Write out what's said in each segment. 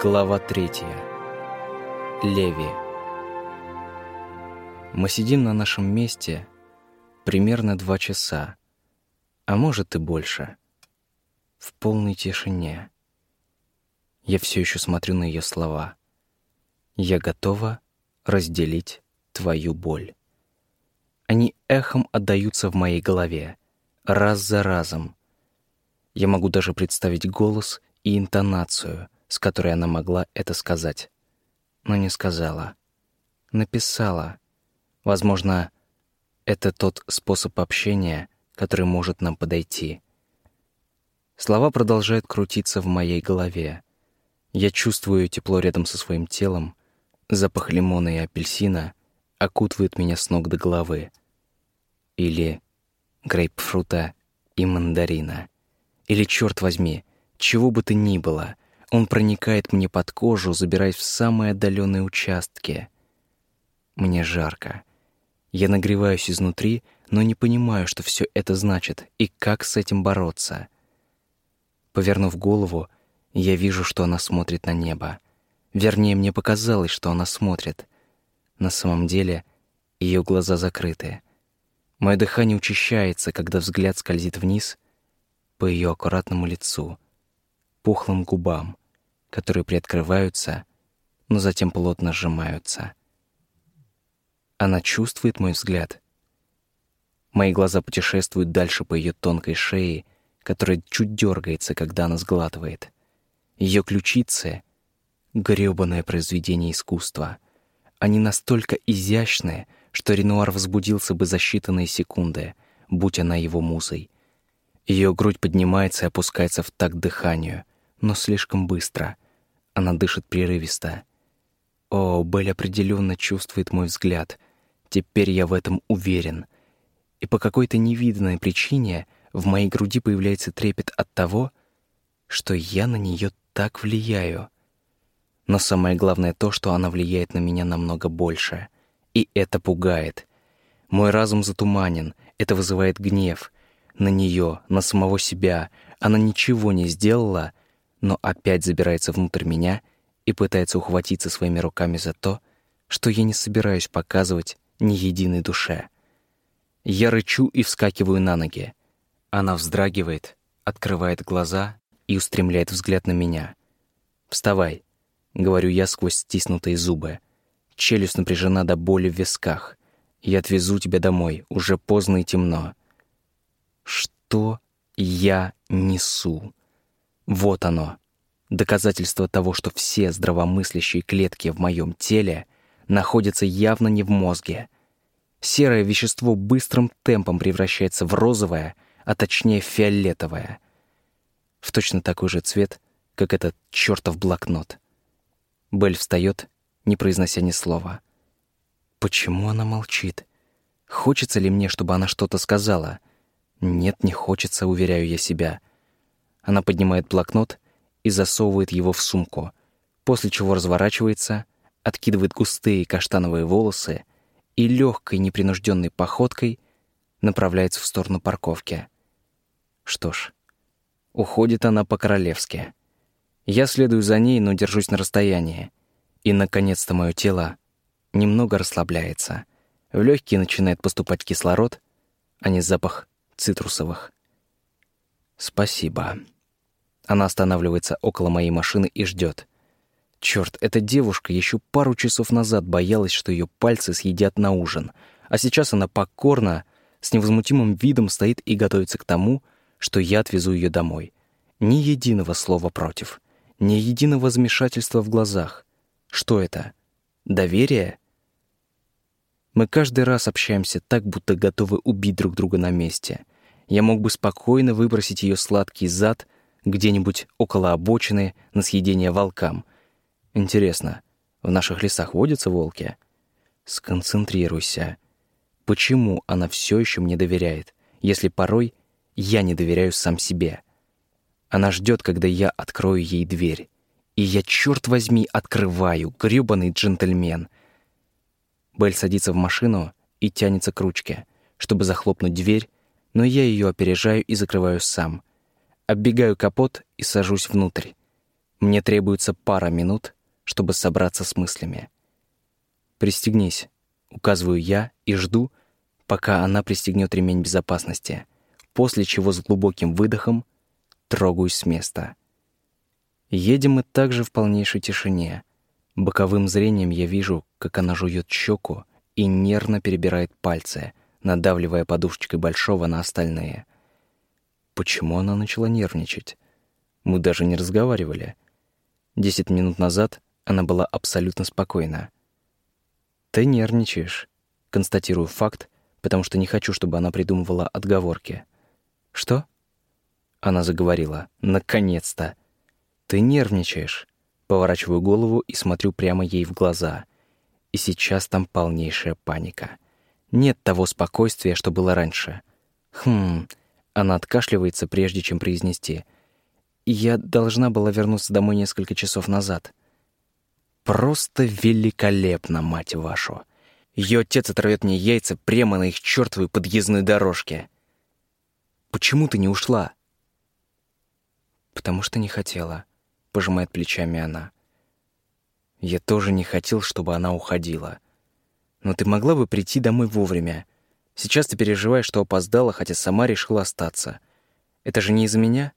Глава третья. Леви. Мы сидим на нашем месте примерно два часа, а может и больше, в полной тишине. Я все еще смотрю на ее слова. Я готова разделить твою боль. Они эхом отдаются в моей голове, раз за разом. Я могу даже представить голос и интонацию — с которой она могла это сказать. Но не сказала. Написала. Возможно, это тот способ общения, который может нам подойти. Слова продолжают крутиться в моей голове. Я чувствую тепло рядом со своим телом, запах лимона и апельсина окутывает меня с ног до головы. Или грейпфрута и мандарина. Или, черт возьми, чего бы то ни было — он проникает мне под кожу, забираясь в самые отдаленные участки. Мне жарко. Я нагреваюсь изнутри, но не понимаю, что все это значит и как с этим бороться. Повернув голову, я вижу, что она смотрит на небо. Вернее, мне показалось, что она смотрит. На самом деле, ее глаза закрыты. Мое дыхание учащается, когда взгляд скользит вниз по ее аккуратному лицу — пухлым губам, которые приоткрываются, но затем плотно сжимаются. Она чувствует мой взгляд. Мои глаза путешествуют дальше по ее тонкой шее, которая чуть дергается, когда она сглатывает. Ее ключицы — грёбаное произведение искусства. Они настолько изящные, что Ренуар возбудился бы за считанные секунды, будь она его музой. Ее грудь поднимается и опускается в такт дыханию но слишком быстро. Она дышит прерывисто. О, Белль определенно чувствует мой взгляд. Теперь я в этом уверен. И по какой-то невиданной причине в моей груди появляется трепет от того, что я на нее так влияю. Но самое главное то, что она влияет на меня намного больше. И это пугает. Мой разум затуманен, это вызывает гнев. На нее, на самого себя. Она ничего не сделала, но опять забирается внутрь меня и пытается ухватиться своими руками за то, что я не собираюсь показывать ни единой душе. Я рычу и вскакиваю на ноги. Она вздрагивает, открывает глаза и устремляет взгляд на меня. «Вставай», — говорю я сквозь стиснутые зубы. Челюсть напряжена до боли в висках. «Я отвезу тебя домой, уже поздно и темно». Что я несу? Вот оно. Доказательство того, что все здравомыслящие клетки в моем теле находятся явно не в мозге. Серое вещество быстрым темпом превращается в розовое, а точнее фиолетовое. В точно такой же цвет, как этот чертов блокнот. Белль встает, не произнося ни слова. Почему она молчит? Хочется ли мне, чтобы она что-то сказала? Нет, не хочется, уверяю я себя. Она поднимает блокнот и засовывает его в сумку, после чего разворачивается, откидывает густые каштановые волосы и легкой непринужденной походкой направляется в сторону парковки. Что ж, уходит она по-королевски. Я следую за ней, но держусь на расстоянии. И, наконец-то, мое тело немного расслабляется. В легкие начинает поступать кислород, а не запах цитрусовых. Спасибо. Она останавливается около моей машины и ждет. Черт, эта девушка еще пару часов назад боялась, что ее пальцы съедят на ужин, а сейчас она покорно, с невозмутимым видом стоит и готовится к тому, что я отвезу ее домой. Ни единого слова против, ни единого замешательства в глазах. Что это? Доверие? Мы каждый раз общаемся так, будто готовы убить друг друга на месте. Я мог бы спокойно выбросить ее сладкий зад — где-нибудь около обочины на съедение волкам. Интересно, в наших лесах водятся волки? Сконцентрируйся. Почему она все еще мне доверяет, если порой я не доверяю сам себе? Она ждет, когда я открою ей дверь. И я, черт возьми, открываю, грёбаный джентльмен. Белль садится в машину и тянется к ручке, чтобы захлопнуть дверь, но я ее опережаю и закрываю сам — Оббегаю капот и сажусь внутрь. Мне требуется пара минут, чтобы собраться с мыслями. «Пристегнись», — указываю я и жду, пока она пристегнет ремень безопасности, после чего с глубоким выдохом трогаюсь с места. Едем мы также в полнейшей тишине. Боковым зрением я вижу, как она жует щеку и нервно перебирает пальцы, надавливая подушечкой большого на остальные. Почему она начала нервничать? Мы даже не разговаривали. Десять минут назад она была абсолютно спокойна. «Ты нервничаешь», — констатирую факт, потому что не хочу, чтобы она придумывала отговорки. «Что?» Она заговорила. «Наконец-то!» «Ты нервничаешь». Поворачиваю голову и смотрю прямо ей в глаза. И сейчас там полнейшая паника. Нет того спокойствия, что было раньше. Хм... Она откашливается, прежде чем произнести. «Я должна была вернуться домой несколько часов назад». Просто великолепно, мать вашу. Ее отец оторвет мне яйца прямо на их чертовой подъездной дорожке. Почему ты не ушла? Потому что не хотела, пожимает плечами она. Я тоже не хотел, чтобы она уходила. Но ты могла бы прийти домой вовремя. Сейчас ты переживаешь, что опоздала, хотя сама решила остаться. Это же не из-за меня?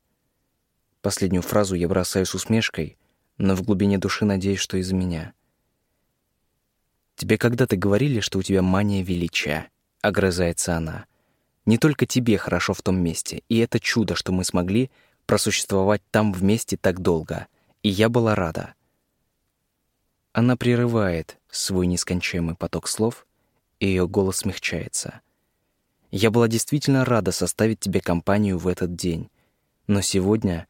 Последнюю фразу я бросаю с усмешкой, но в глубине души надеюсь, что из-за меня. «Тебе когда-то говорили, что у тебя мания величия», — огрызается она. «Не только тебе хорошо в том месте, и это чудо, что мы смогли просуществовать там вместе так долго, и я была рада». Она прерывает свой нескончаемый поток слов, и ее голос смягчается. «Я была действительно рада составить тебе компанию в этот день, но сегодня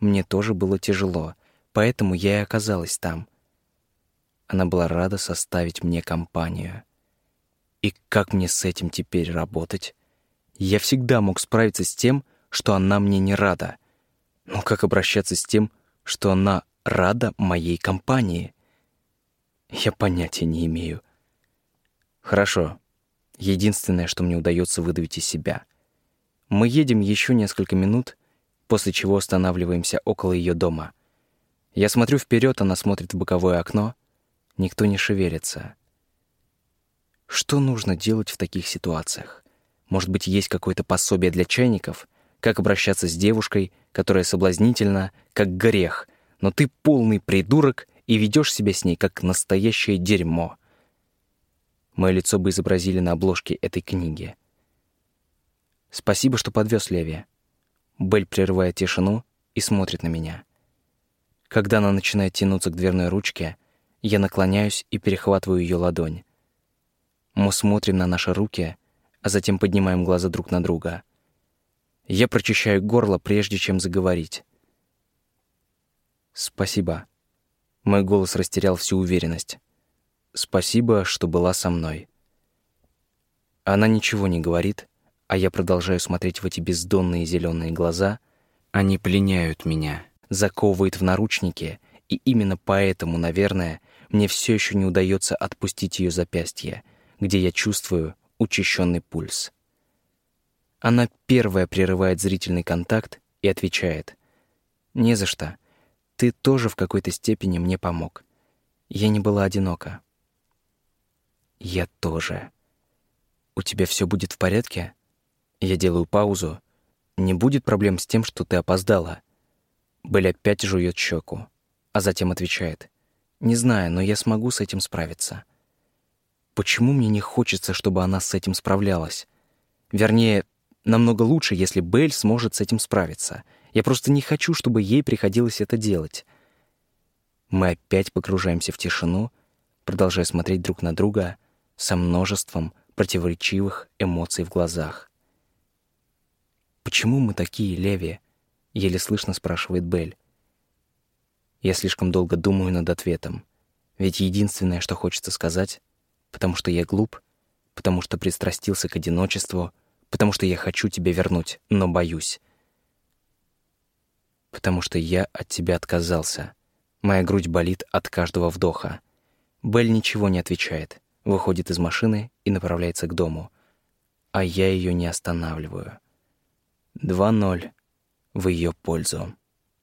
мне тоже было тяжело, Поэтому я и оказалась там. Она была рада составить мне компанию. И как мне с этим теперь работать? Я всегда мог справиться с тем, что она мне не рада. Но как обращаться с тем, что она рада моей компании? Я понятия не имею. Хорошо. Единственное, что мне удается выдавить из себя. Мы едем еще несколько минут, после чего останавливаемся около ее дома — я смотрю вперед, она смотрит в боковое окно. Никто не шевелится. Что нужно делать в таких ситуациях? Может быть, есть какое-то пособие для чайников? Как обращаться с девушкой, которая соблазнительна, как грех, но ты полный придурок и ведешь себя с ней, как настоящее дерьмо. Мое лицо бы изобразили на обложке этой книги. Спасибо, что подвез Леви. Белль прерывает тишину и смотрит на меня. Когда она начинает тянуться к дверной ручке, я наклоняюсь и перехватываю ее ладонь. Мы смотрим на наши руки, а затем поднимаем глаза друг на друга. Я прочищаю горло, прежде чем заговорить. «Спасибо». Мой голос растерял всю уверенность. «Спасибо, что была со мной». Она ничего не говорит, а я продолжаю смотреть в эти бездонные зеленые глаза. Они пленяют меня заковывает в наручники, и именно поэтому, наверное, мне все еще не удается отпустить ее запястье, где я чувствую учащенный пульс. Она первая прерывает зрительный контакт и отвечает. «Не за что. Ты тоже в какой-то степени мне помог. Я не была одинока». «Я тоже. У тебя все будет в порядке?» Я делаю паузу. «Не будет проблем с тем, что ты опоздала?» Белль опять жует щеку, а затем отвечает. «Не знаю, но я смогу с этим справиться». Почему мне не хочется, чтобы она с этим справлялась? Вернее, намного лучше, если Белль сможет с этим справиться. Я просто не хочу, чтобы ей приходилось это делать. Мы опять погружаемся в тишину, продолжая смотреть друг на друга со множеством противоречивых эмоций в глазах. Почему мы такие, Леви? Еле слышно спрашивает Белль. Я слишком долго думаю над ответом. Ведь единственное, что хочется сказать, потому что я глуп, потому что пристрастился к одиночеству, потому что я хочу тебя вернуть, но боюсь. Потому что я от тебя отказался. Моя грудь болит от каждого вдоха. Белль ничего не отвечает, выходит из машины и направляется к дому. А я ее не останавливаю. Два ноль в ее пользу.